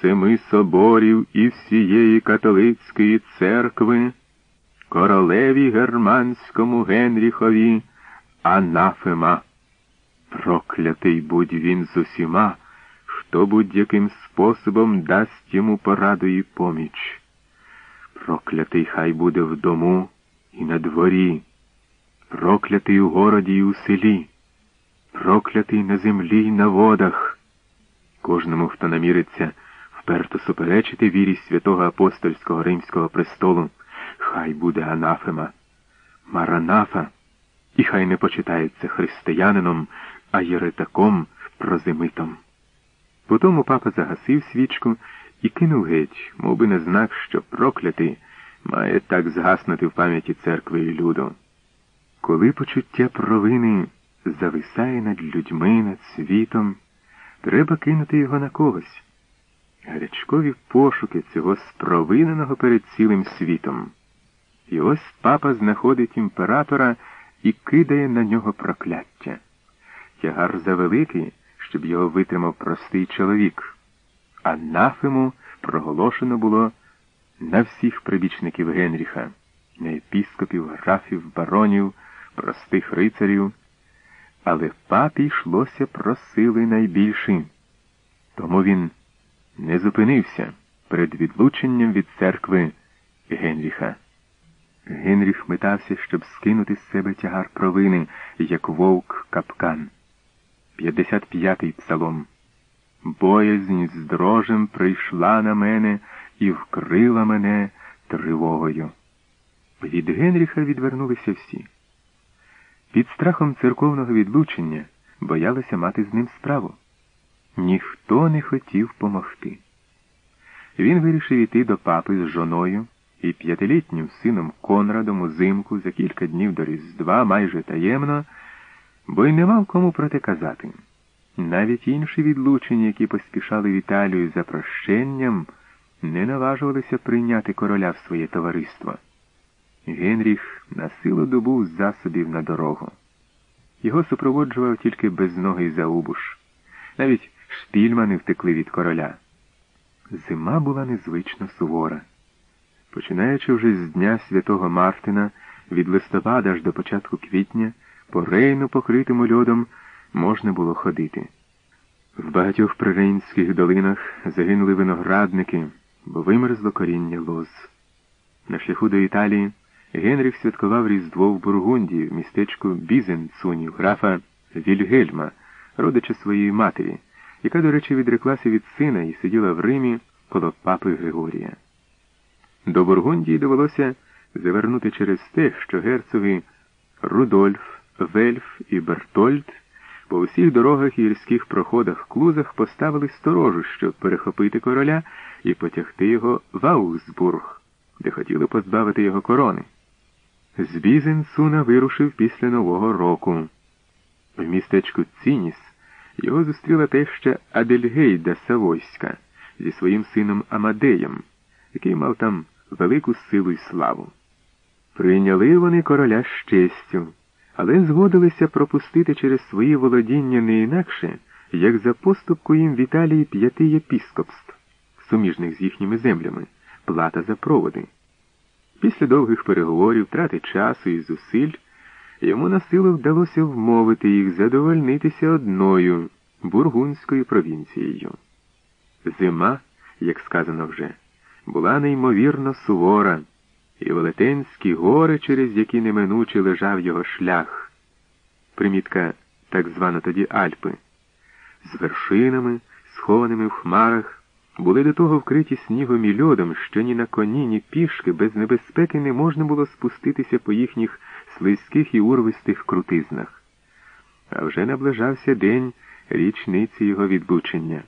семи соборів і всієї католицької церкви, королеві германському Генріхові анафема. Проклятий будь він з усіма, хто будь-яким способом дасть йому пораду і поміч. Проклятий хай буде в дому і на дворі, проклятий у городі і у селі, проклятий на землі й на водах. Кожному, хто наміриться вперто суперечити вірі святого апостольського римського престолу, хай буде анафема, маранафа, і хай не почитається християнином, а єретаком прозимитом. Потому папа загасив свічку і кинув геть, мов би на знак, що проклятий має так згаснути в пам'яті церкви і люду. Коли почуття провини зависає над людьми, над світом, треба кинути його на когось. Гарячкові пошуки цього спровиненого перед цілим світом. І ось папа знаходить імператора і кидає на нього прокляття. Тягар завеликий, щоб його витримав простий чоловік. А нафему проголошено було на всіх прибічників Генріха, на епіскопів, графів, баронів, простих рицарів. Але папі йшлося про сили найбільші. Тому він не зупинився перед відлученням від церкви Генріха. Генріх метався, щоб скинути з себе тягар провини, як вовк капкан. 55-й псалом. Боязнь з дрожем прийшла на мене і вкрила мене тривогою. Від Генріха відвернулися всі. Під страхом церковного відлучення боялися мати з ним справу. Ніхто не хотів помогти. Він вирішив іти до папи з жоною і п'ятилітнім сином Конрадом узимку за кілька днів до Різдва майже таємно, бо й не мав кому про те казати. Навіть інші відлучені, які поспішали в Італію за прощенням, не наважувалися прийняти короля в своє товариство. Генріх на силу добув засобів на дорогу. Його супроводжував тільки безногий Заубуш. Навіть шпільмани втекли від короля. Зима була незвично сувора. Починаючи вже з дня святого Мартина, від листопада аж до початку квітня, по рейну, покритому льодом, можна було ходити. В багатьох прирейнських долинах загинули виноградники, бо вимерзло коріння лоз. На шляху до Італії Генріх святкував Різдво в Бургундії в містечку Бізенцунів, графа Вільгельма, родича своєї матері, яка, до речі, відреклася від сина і сиділа в Римі коло папи Григорія. До Бургундії довелося завернути через те, що герцоги Рудольф, Вельф і Бертольд по усіх дорогах і гірських проходах клузах поставили сторожу, щоб перехопити короля і потягти його в Аусбург, де хотіли позбавити його корони. З Бізенсуна вирушив після Нового року. В містечку Цініс його зустріла теща Адельгейда Савойська зі своїм сином Амадеєм, який мав там велику силу й славу. Прийняли вони короля з честю, але згодилися пропустити через свої володіння не інакше, як за поступку їм в Італії п'яти єпіскопств, суміжних з їхніми землями, плата за проводи. Після довгих переговорів, трати часу і зусиль, йому на силу вдалося вмовити їх задовольнитися одною бургунською провінцією. Зима, як сказано вже, була неймовірно сувора, і велетенські гори, через які неминуче лежав його шлях, примітка так звана тоді Альпи, з вершинами, схованими в хмарах, були до того вкриті снігом і льодом, що ні на коні, ні пішки без небезпеки не можна було спуститися по їхніх слизьких і урвистих крутизнах. А вже наближався день річниці його відлучення.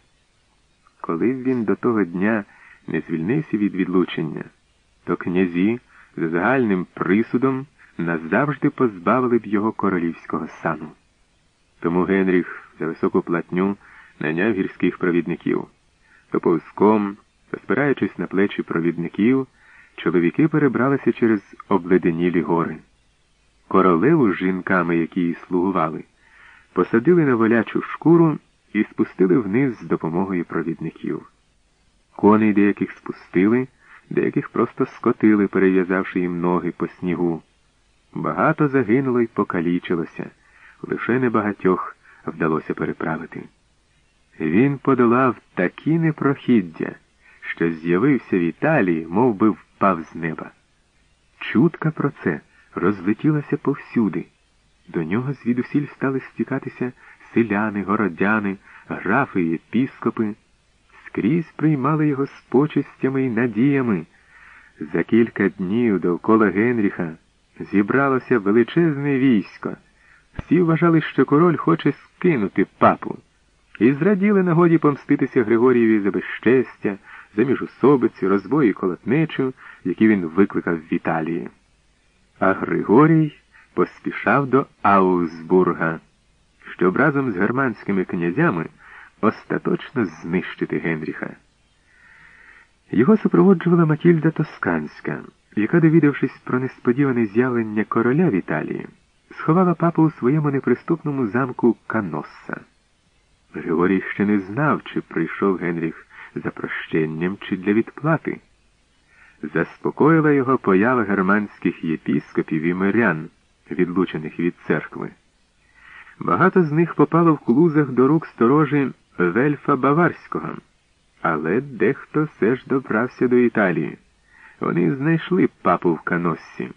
Коли він до того дня не звільнився від відлучення, то князі за загальним присудом назавжди позбавили б його королівського сану. Тому Генріх за високу платню наняв гірських провідників. То повзком, спираючись на плечі провідників, чоловіки перебралися через обледенілі гори. Королеву з жінками, які їй слугували, посадили на волячу шкуру і спустили вниз з допомогою провідників. Коней деяких спустили, деяких просто скотили, перев'язавши їм ноги по снігу. Багато загинуло й покалічилося, лише небагатьох вдалося переправити. Він подолав такі непрохіддя, що з'явився в Італії, мов би впав з неба. Чутка про це розлетілася повсюди. До нього звідусіль стали стікатися селяни, городяни, графи і епіскопи, скрізь приймали його з почестями і надіями. За кілька днів довкола Генріха зібралося величезне військо. Всі вважали, що король хоче скинути папу, і зраділи нагоді помститися Григорієві за безчестя, за міжусобицю, розбої колотнечу, які він викликав в Італії. А Григорій поспішав до Аусбурга, щоб разом з германськими князями остаточно знищити Генріха. Його супроводжувала Матільда Тосканська, яка, довідавшись про несподіване з'явлення короля в Італії, сховала папу у своєму неприступному замку Каносса. Григорій ще не знав, чи прийшов Генріх за прощенням, чи для відплати. Заспокоїла його поява германських єпіскопів і мирян, відлучених від церкви. Багато з них попало в клузах до рук сторожі Вельфа Баварського, але дехто все ж добрався до Італії. Вони знайшли папу в каноссі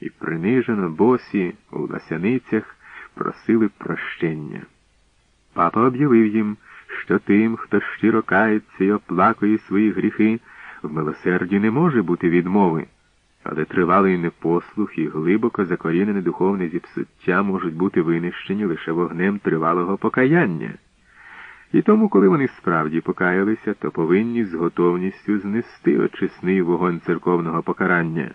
і принижено босі у ласяницях просили прощення. Папа об'явив їм, що тим, хто щиро кається і оплакує свої гріхи, в милосерді не може бути відмови, але тривалий непослух і глибоко закорінене духовне зіпсуття можуть бути винищені лише вогнем тривалого покаяння. І тому, коли вони справді покаялися, то повинні з готовністю знести очисний вогонь церковного покарання.